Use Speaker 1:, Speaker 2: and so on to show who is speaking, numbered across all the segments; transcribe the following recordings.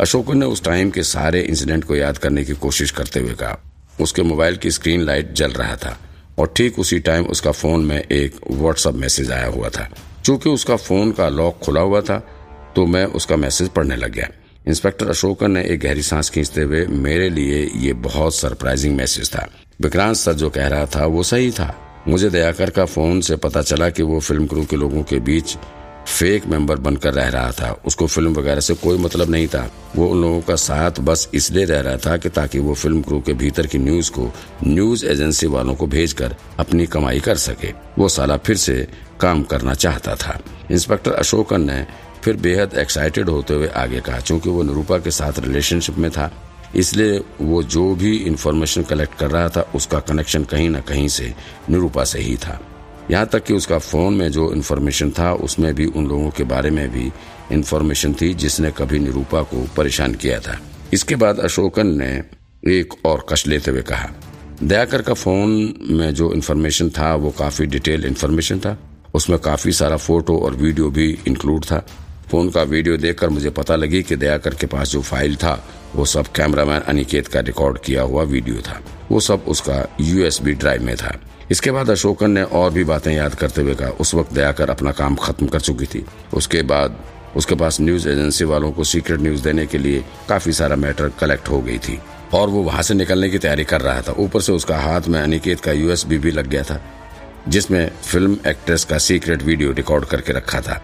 Speaker 1: अशोकन ने उस टाइम के सारे इंसिडेंट को याद करने की कोशिश करते हुए कहा। उसके मोबाइल की स्क्रीन लाइट जल रहा था और ठीक उसी टाइम उसका फ़ोन में एक व्हाट्सएप मैसेज आया हुआ था। चूँकि उसका फ़ोन का लॉक खुला हुआ था तो मैं उसका मैसेज पढ़ने लग गया। इंस्पेक्टर अशोकन ने एक गहरी सांस खींचते हुए मेरे लिए ये बहुत सरप्राइजिंग मैसेज था। विक्रांत सर जो कह रहा था, वो सही था। मुझे दयाकर का फ़ोन से पता चला कि वो फ़िल्म क्रू के लोगों के बीच फेक मेंबर बनकर रह रहा था। उसको फ़िल्म वगैरह से कोई मतलब नहीं था। वो उन लोगों का साथ बस इसलिए रह रहा था कि ताकि वो फ़िल्म क्रू के भीतर की न्यूज़ को न्यूज़ एजेंसी वालों को भेजकर अपनी कमाई कर सके। वो साला फिर से काम करना चाहता था। इंस्पेक्टर अशोकन ने फिर बेहद एक्साइटेड होते हुए आगे कहा, चूँकि वो निरूपा के साथ रिलेशनशिप में था, इसलिए वो जो भी इंफॉर्मेशन कलेक्ट कर रहा था, उसका कनेक्शन कहीं न कहीं से निरूपा से ही था। यहाँ तक कि उसका फ़ोन में जो इन्फॉर्मेशन था, उसमें भी उन लोगों के बारे में भी इन्फॉर्मेशन थी, जिसने कभी निरूपा को परेशान किया था। इसके बाद अशोकन ने एक और कश लेते हुए कहा, दयाकर का फ़ोन में जो इन्फॉर्मेशन था, वो काफ़ी डिटेल इन्फॉर्मेशन था। उसमें काफ़ी सारा फ़ोटो और वीडियो भी इंक्लूड था। फ़ोन का वीडियो देखकर मुझे पता लगी कि दयाकर के पास जो फ़ाइल था, वो सब कैमरामैन अनिकेत का रिकॉर्ड किया हुआ वीडियो था। वो सब उसका यूएसबी ड्राइव में था। इसके बाद अशोकन ने और भी बातें याद करते हुए कहा, उस वक्त दयाकर अपना काम खत्म कर चुकी थी। उसके बाद, उसके पास न्यूज़ एजेंसी वालों को सीक्रेट न्यूज़ देने के लिए काफ़ी सारा मैटर कलेक्ट हो गई थी। और वो वहाँ से निकलने की तैयारी कर रहा था। ऊपर से उसका हाथ में अनिकेत का यूएसबी भी लग गया था, जिसमें फ़िल्म एक्ट्रेस का सीक्रेट वीडियो रिकॉर्ड करके रखा था।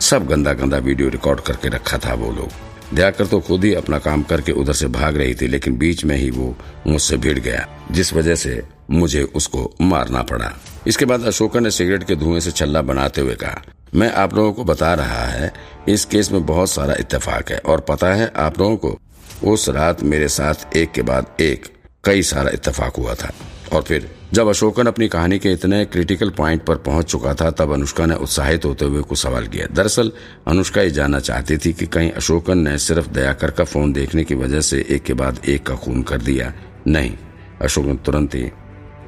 Speaker 1: सब गंदा गंदा वीडियो रिकॉर्ड करके रखा था वो लोग। दयाकर तो खुद ही अपना काम करके उधर से भाग रही थी, लेकिन बीच में ही वो मुझसे भिड़ गया, जिस वजह से मुझे उसको मारना पड़ा। इसके बाद अशोका ने सिगरेट के धुएँ से छल्ला बनाते हुए कहा, मैं आप लोगों को बता रहा है, इस केस में बहुत सारा इत्तेफाक है, और पता है आप लोगों को उस रात मेरे साथ एक के बाद एक कई सारा इत्तेफाक हुआ था, और फिर जब अशोकन अपनी कहानी के इतने क्रिटिकल पॉइंट पर पहुँच चुका था, तब अनुष्का ने उत्साहित होते हुए कुछ सवाल किया दरअसल, अनुष्का ये जानना चाहती थी कि कहीं अशोकन ने सिर्फ़ दयाकर का फ़ोन देखने की वजह से एक के बाद एक का खून कर दिया। नहीं, अशोकन तुरंत ही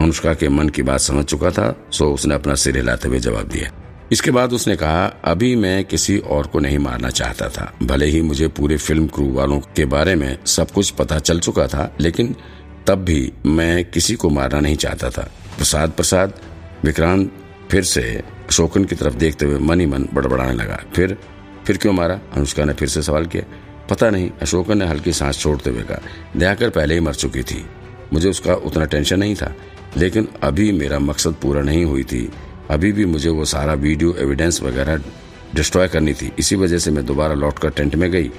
Speaker 1: अनुष्का के मन की बात समझ चुका था, सो उसने अपना सिर हिलाते हुए जवाब दिया। इसके बाद उसने कहा, अभी मैं किसी और को नहीं मारना चाहता था। भले ही मुझे पूरे फ़िल्म क्रू वालों के बारे में सब कुछ पता चल चुका था, लेकिन तब भी मैं किसी को मारना नहीं चाहता था। प्रसाद प्रसाद, विक्रांत फिर से अशोकन की तरफ़ देखते हुए मन ही मन बड़बड़ाने लगा। फिर फिर क्यों मारा? अनुष्का ने फिर से सवाल किया। पता नहीं, अशोकन ने हल्की सांस छोड़ते हुए कहा, दयाकर पहले ही मर चुकी थी। मुझे उसका उतना टेंशन नहीं था, लेकिन अभी मेरा मकसद पूरा नहीं हुई थी। अभी भी मुझे वो सारा वीडियो एविडेंस वगैरह डिस्ट्रॉय करनी थी। इसी वजह से मैं दोबारा लौटकर टेंट में गई।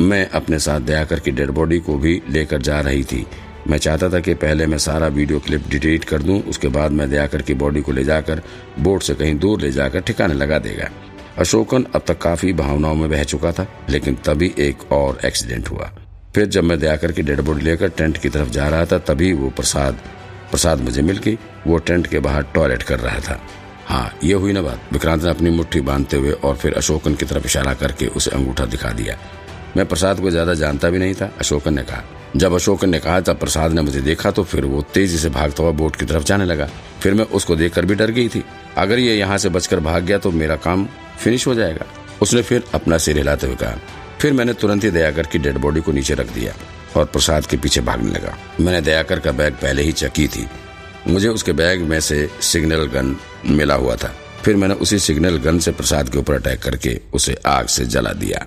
Speaker 1: मैं अपने साथ दयाकर की डेड बॉडी को भी लेकर जा रही थी। मैं चाहता था कि पहले मैं सारा वीडियो क्लिप डिलीट कर दूँ, उसके बाद मैं दयाकर की बॉडी को ले जाकर, बोट से कहीं दूर ले जाकर ठिकाने लगा देगा। अशोकन अब तक काफ़ी भावनाओं में बह चुका था, लेकिन तभी एक और एक्सीडेंट हुआ। फिर जब मैं दयाकर की डेड बॉडी लेकर टेंट की तरफ़ जा रहा था, तभी वो प्रसाद प्रसाद मुझे मिल गई। वो टेंट के बाहर टॉयलेट कर रहा था। हाँ ये हुई ना बात। विक्रांत ने अपनी मुट्ठी बांधते हुए और फिर अशोकन की तरफ़ इशारा करके उसे अंगूठा दिखा दिया। मैं प्रसाद को ज़्यादा जानता भी नहीं था, अशोकन ने कहा। जब अशोकन ने कहा, तब प्रसाद ने मुझे देखा तो फिर वो तेज़ी से भागता हुआ बोट की तरफ़ जाने लगा। फिर मैं उसको देखकर भी डर गई थी। अगर ये यहाँ से बचकर भाग गया तो मेरा काम फिनिश हो जाएगा। उसने फिर अपना सिर हिलाते हुए कहा। फिर मैंने तुरंत ही दयाकर की डेड बॉडी को नीचे रख दिया और प्रसाद के पीछे भागने लगा। मैंने दयाकर का बैग पहले ही चेक की थी। मुझे उसके बैग में से सिग्नल गन मिला हुआ था। फिर मैंने उसी सिग्नल गन से प्रसाद के ऊपर अटैक करके उसे आग से जला दिया।